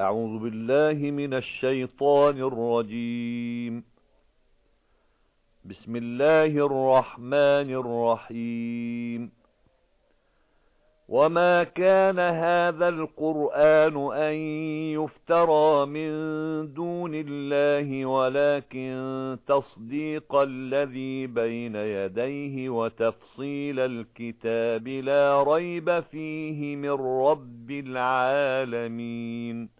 أعوذ بالله من الشيطان الرجيم. بسم الله الرحمن الرحيم. وَمَا كَانَ هَذَا الْقُرْآنُ أَن يُفْتَرَى مِن دُونِ اللَّهِ وَلَكِن تَصْدِيقَ الَّذِي بَيْنَ يَدَيْهِ وَتَفْصِيلَ الْكِتَابِ لَا رَيْبَ فِيهِ مِن رَّبِّ الْعَالَمِينَ.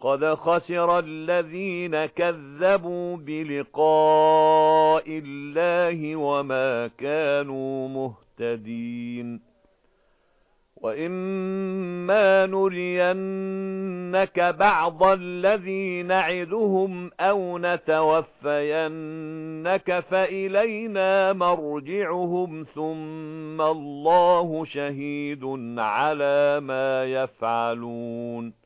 قَدْ خَسِرَ الَّذِينَ كَذَّبُوا بِلِقَاءِ اللَّهِ وَمَا كَانُوا مُهْتَدِينَ وَإِمَّا نُرِيَنَّكَ بَعْضَ الَّذِي نَعِدُهُمْ أَوْ نَتَوَفَّيَنَّكَ فَإِلَيْنَا مَرْجِعُهُمْ ثُمَّ اللَّهُ شَهِيدٌ عَلَى مَا يَفْعَلُونَ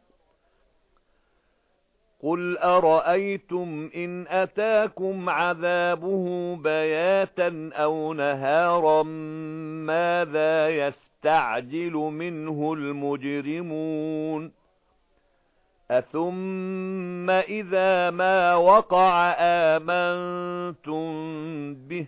قُلْ أَرَأَيْتُمْ إِنْ أَتَاكُمْ عَذَابُهُ بَيَاتًا أَوْ نَهَارًا مَاذَا يَسْتَعْجِلُ مِنْهُ الْمُجْرِمُونَ أَثُمَّ إِذَا مَا وَقَعَ آمَنْتُمْ بِهِ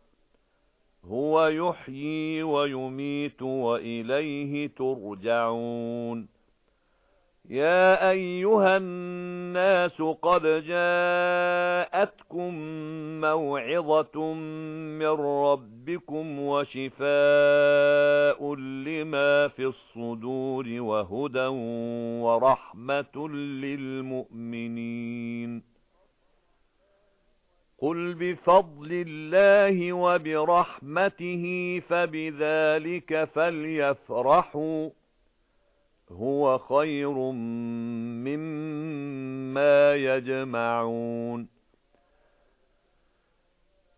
هُوَ يُحْيِي وَيُمِيتُ وَإِلَيْهِ تُرْجَعُونَ. يَا أَيُّهَا النَّاسُ قَدْ جَاءَتْكُمْ مَوْعِظَةٌ مِنْ رَبِّكُمْ وَشِفَاءٌ لِمَا فِي الصُّدُورِ وَهُدًى وَرَحْمَةٌ لِلْمُؤْمِنِينَ. قُلْ بِفَضْلِ اللَّهِ وَبِرَحْمَتِهِ فَبِذَلِكَ فَلْيَفْرَحُوا هُوَ خَيْرٌ مِّمَّا يَجْمَعُونَ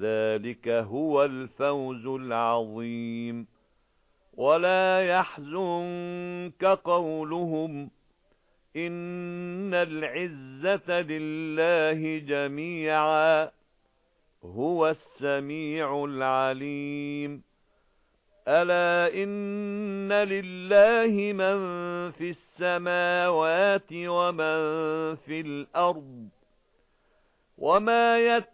ذَلِكَ هُوَ الْفَوْزُ الْعَظِيمُ. وَلَا يَحْزُنكَ قَوْلُهُمْ إِنَّ الْعِزَّةَ لِلَّهِ جَمِيعًا هُوَ السَّمِيعُ الْعَلِيمُ. أَلَا إِنَّ لِلَّهِ مَن فِي السَّمَاوَاتِ وَمَن فِي الْأَرْضِ وَمَا يَتَّبِعُ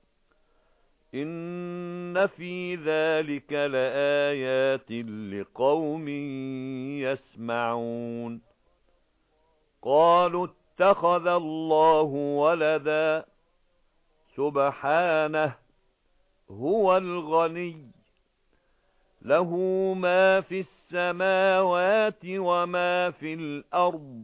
إِنَّ فِي ذَلِكَ لَآيَاتٍ لِقَوْمٍ يَسْمَعُونَ قَالُوا اتَّخَذَ اللَّهُ وَلَدًا سُبْحَانَهُ هُوَ الْغَنِيُّ لَهُ مَا فِي السَّمَاوَاتِ وَمَا فِي الْأَرْضِ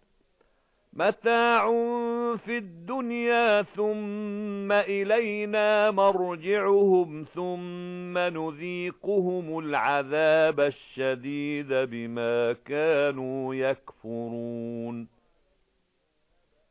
مَتَاعٌ فِي الدُّنْيَا ثُمَّ إِلَيْنَا مَرْجِعُهُمْ ثُمَّ نُذِيقُهُمُ الْعَذَابَ الشَّدِيدَ بِمَا كَانُوا يَكْفُرُونَ.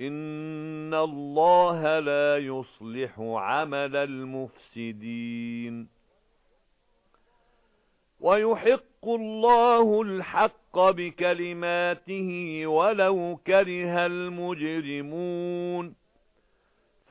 إِنَّ اللَّهَ لَا يُصْلِحُ عَمَلَ الْمُفْسِدِينَ وَيُحِقُّ اللَّهُ الْحَقَّ بِكَلِمَاتِهِ وَلَوْ كَرِهَ الْمُجْرِمُونَ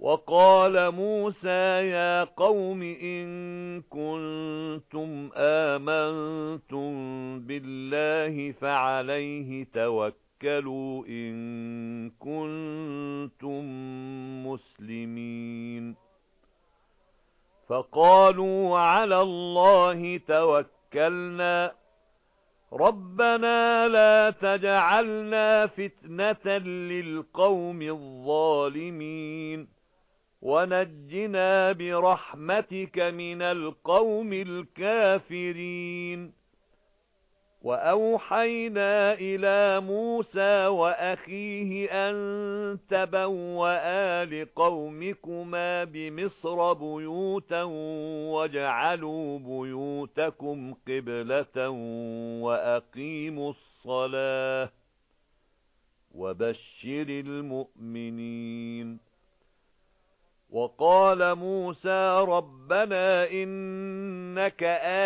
وَقَالَ مُوسَى يَا قَوْمِ إِن كُنتُمْ آمَنتُم بِاللَّهِ فَعَلَيْهِ تَوَكَّلُوا إِن كُنتُم مُّسْلِمِينَ. فَقَالُوا عَلَى اللَّهِ تَوَكَّلْنَا. رَبَّنَا لَا تَجْعَلْنَا فِتْنَةً لِلْقَوْمِ الظَّالِمِينَ. وَنَجِّنَا بِرَحْمَتِكَ مِنَ الْقَوْمِ الْكَافِرِينَ وَأَوْحَيْنَا إِلَى مُوسَى وَأَخِيهِ أَن تَبَوَّآ لِقَوْمِكُمَا بِمِصْرَ بُيُوتًا وَاجْعَلُوا بُيُوتَكُمْ قِبْلَةً وَأَقِيمُوا الصَّلَاةَ وَبَشِّرِ الْمُؤْمِنِينَ وَقَالَ مُوسَى رَبَّنَا إِنَّكَ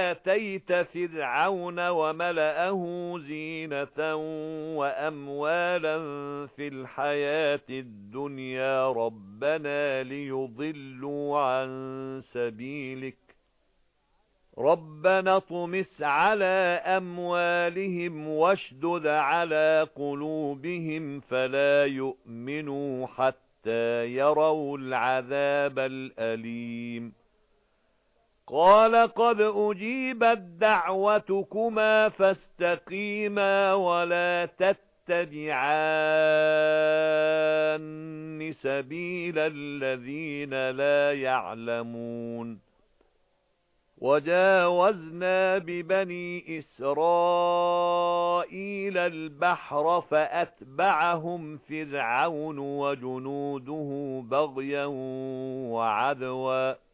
آتَيْتَ فِرْعَوْنَ وَمَلَأَهُ زِينَةً وَأَمْوَالًا فِي الْحَيَاةِ الدُّنْيَا رَبَّنَا لِيُضِلُّوا عَن سَبِيلِكَ. رَبَّنَا اطْمِسْ عَلَى أَمْوَالِهِمْ وَاشْدُدْ عَلَى قُلُوبِهِمْ فَلَا يُؤْمِنُوا حَتَّى حَتَّى يَرَوْا الْعَذَابَ الْأَلِيمَ. قَالَ قَدْ أُجِيبَتْ دَعْوَتُكُمَا فَاسْتَقِيمَا وَلَا تَتَّبِعَانِّ سَبِيلَ الَّذِينَ لَا يَعْلَمُونَ. وَجَاوَزْنَا بِبَنِي إِسْرَائِيلَ الْبَحْرَ فَأَتْبَعَهُمْ فِرْعَوْنُ وَجُنُودُهُ بَغْيًا وَعَدْوًا.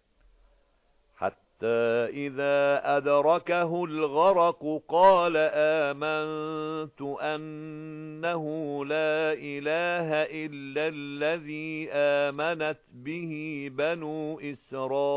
حَتَّى إِذَا أَدْرَكَهُ الْغَرَقُ قَالَ آمَنْتُ أَنَّهُ لَا إِلَٰهَ إِلَّا الَّذِي آمَنَتْ بِهِ بَنُو إِسْرَائِيلَ.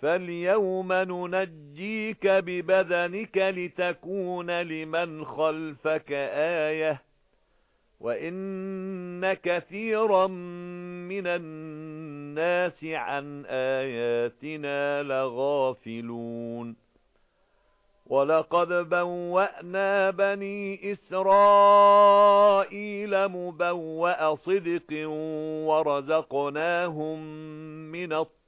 فَالْيَوْمَ نُنَجِّيكَ بِبَدَنِكَ لِتَكُونَ لِمَنْ خَلْفَكَ آيَةً وَإِنَّ كَثِيرًا مِنَ النَّاسِ عَن آيَاتِنَا لَغَافِلُونَ وَلَقَدْ بَوَّأْنَا بَنِي إِسْرَائِيلَ مُبَوَّأَ صِدْقٍ وَرَزَقْنَاهُمْ مِنَ الطَّيِّبَاتِ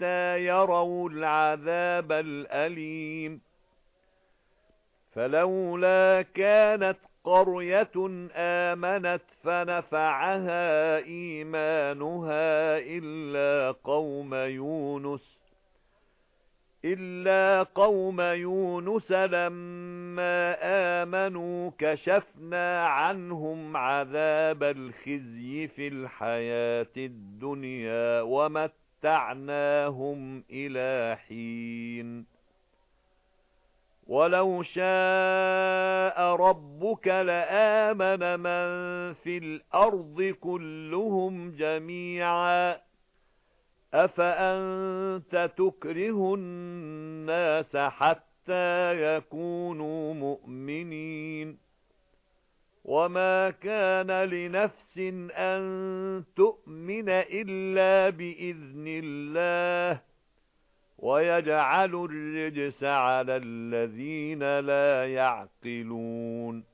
حَتَّى يَرَوْا الْعَذَابَ الْأَلِيمَ. فَلَوْلَا كَانَتْ قَرْيَةٌ آمَنَتْ فَنَفَعَهَا إِيمَانُهَا إِلَّا قَوْمَ يُونُسَ إِلَّا قَوْمَ يُونُسَ لَمَّا آمَنُوا كَشَفْنَا عَنْهُمْ عَذَابَ الْخِزْيِ فِي الْحَيَاةِ الدُّنْيَا وَمَتَّعْنَاهُمْ إِلَى حِينٍ. وَلَوْ شَاءَ رَبُّكَ لَآمَنَ مَن فِي الْأَرْضِ كُلُّهُمْ جَمِيعًا أَفَأَنْتَ تُكْرِهُ النَّاسَ حَتَّى يَكُونُوا مُؤْمِنِينَ؟ وَمَا كَانَ لِنَفْسٍ أَن تُؤْمِنَ إِلَّا بِإِذْنِ اللَّهِ وَيَجْعَلُ الرِّجْسَ عَلَى الَّذِينَ لَا يَعْقِلُونَ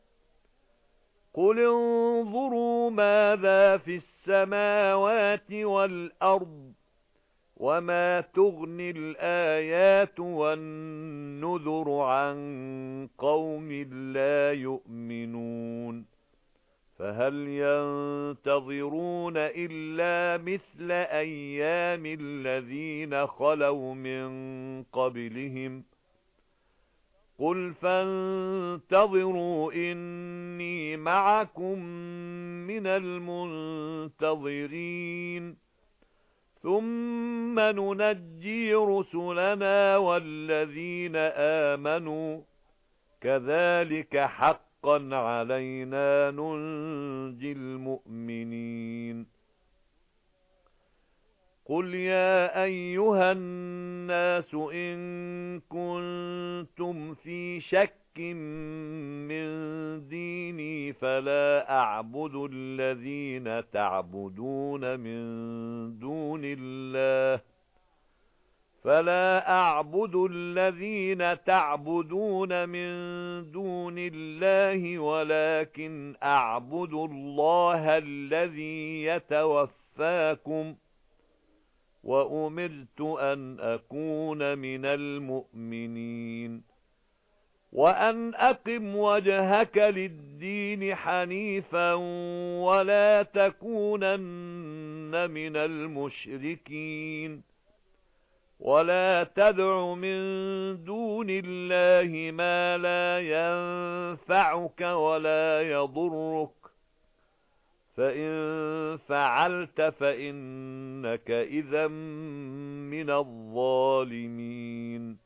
قُلِ انظُرُوا مَاذَا فِي السَّمَاوَاتِ وَالْأَرْضِ وَمَا تُغْنِي الْآيَاتُ وَالنُّذُرُ عَن قَوْمٍ لَّا يُؤْمِنُونَ فَهَلْ يَنتَظِرُونَ إِلَّا مِثْلَ أَيَّامِ الَّذِينَ خَلَوْا مِن قَبْلِهِمْ قُلْ فَانتَظِرُوا إِنِّي مَعَكُمْ مِنَ الْمُنتَظِرِينَ ثُمَّ نُنَجِّي رُسُلَنَا وَالَّذِينَ آمَنُوا. كَذَلِكَ حَقًّا عَلَيْنَا نُنْجِي الْمُؤْمِنِينَ. قُلْ يَا أَيُّهَا النَّاسُ إِن كُنتُمْ فِي شَكٍّ مِّن دِينِي فَلَا أَعْبُدُ الَّذِينَ تَعْبُدُونَ مِن دُونِ اللَّهِ فَلَا أَعْبُدُ الَّذِينَ تَعْبُدُونَ مِن دُونِ اللَّهِ وَلَكِنْ أَعْبُدُ اللَّهَ الَّذِي يَتَوَفَّاكُمْ وَأُمِرْتُ أَنْ أَكُونَ مِنَ الْمُؤْمِنِينَ وَأَنْ أَقِمْ وَجْهَكَ لِلدِّينِ حَنِيفًا وَلَا تَكُونَنَّ مِنَ الْمُشْرِكِينَ وَلَا تَدْعُ مِن دُونِ اللَّهِ مَا لَا يَنفَعُكَ وَلَا يَضُرُّكَ فَإِن فَعَلْتَ فَإِنَّكَ إِذًا مِنَ الظَّالِمِينَ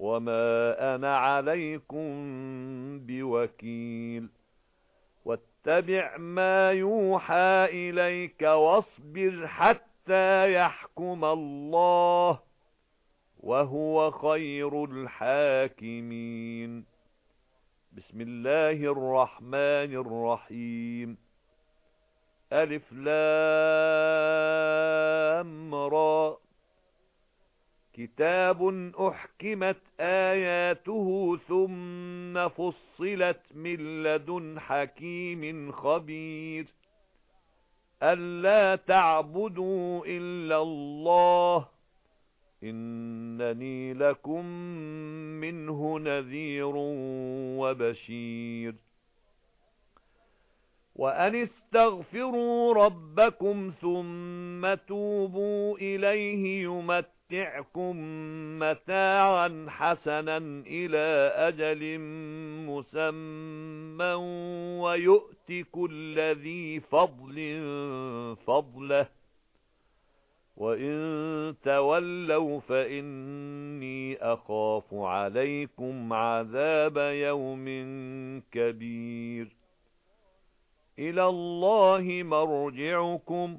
وَمَا أَنَا عَلَيْكُمْ بِوَكِيلٍ وَاتَّبِعْ مَا يُوحَى إِلَيْكَ وَاصْبِرْ حَتَّى يَحْكُمَ اللَّهُ وَهُوَ خَيْرُ الْحَاكِمِينَ بِسْمِ اللَّهِ الرَّحْمَنِ الرَّحِيمِ أَلِف لام را كِتَابٌ أُحْكِمَتْ آيَاتُهُ ثُمَّ فُصِّلَتْ مِن لَّدُنْ حَكِيمٍ خَبِيرٍ أَلَّا تَعْبُدُوا إِلَّا اللَّهَ إِنَّنِي لَكُمْ مِنْهُ نَذِيرٌ وَبَشِيرٌ وَأَنِ اسْتَغْفِرُوا رَبَّكُمْ ثُمَّ تُوبُوا إِلَيْهِ يُمَتِّعْكُم مَّتَاعًا حَسَنًا إِلَى أَجَلٍ مُّسَمًّى وَيُؤْتِ كُلَّ ذِي فَضْلٍ فَضْلَهُ. وَإِن تَوَلَّوْا فَإِنِّي أَخَافُ عَلَيْكُمْ عَذَابَ يَوْمٍ كَبِيرٍ. إِلَى اللَّهِ مَرْجِعُكُمْ.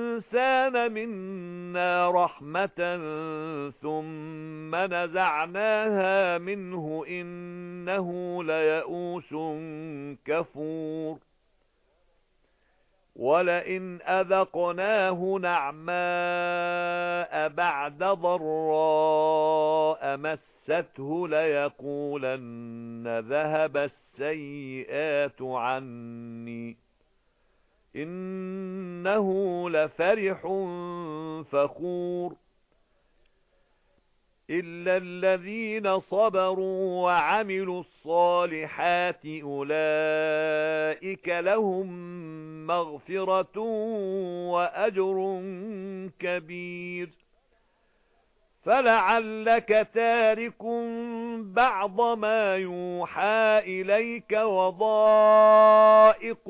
الْإِنسَانَ مِنَّا رَحْمَةً ثُمَّ نَزَعْنَاهَا مِنْهُ إِنَّهُ لَيَئُوسٌ كَفُورٌ. وَلَئِنْ أَذَقْنَاهُ نَعْمَاءَ بَعْدَ ضَرَّاءَ مَسَّتْهُ لَيَقُولَنَّ ذَهَبَ السَّيِّئَاتُ عَنِّي. إِنَّهُ لَفَرِحٌ فَخُورٌ إِلَّا الَّذِينَ صَبَرُوا وَعَمِلُوا الصَّالِحَاتِ أُولَئِكَ لَهُم مَّغْفِرَةٌ وَأَجْرٌ كَبِيرٌ فَلَعَلَّكَ تَارِكٌ بَعْضَ مَا يُوحَى إِلَيْكَ وَضَائِقٌ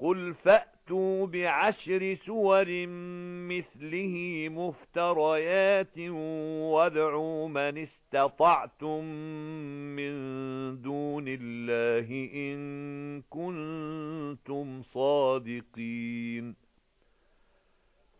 قُلْ فَأْتُوا بِعَشْرِ سُوَرٍ مِثْلِهِ مُفْتَرَيَاتٍ وَادْعُوا مَنِ اسْتَطَعْتُم مِّن دُونِ اللَّهِ إِن كُنتُمْ صَادِقِينَ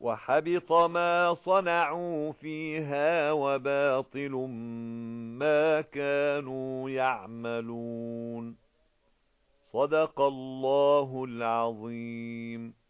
وَحَبِطَ مَا صَنَعُوا فِيهَا وَبَاطِلٌ مَا كَانُوا يَعْمَلُونَ. صَدَقَ اللَّهُ الْعَظِيمُ.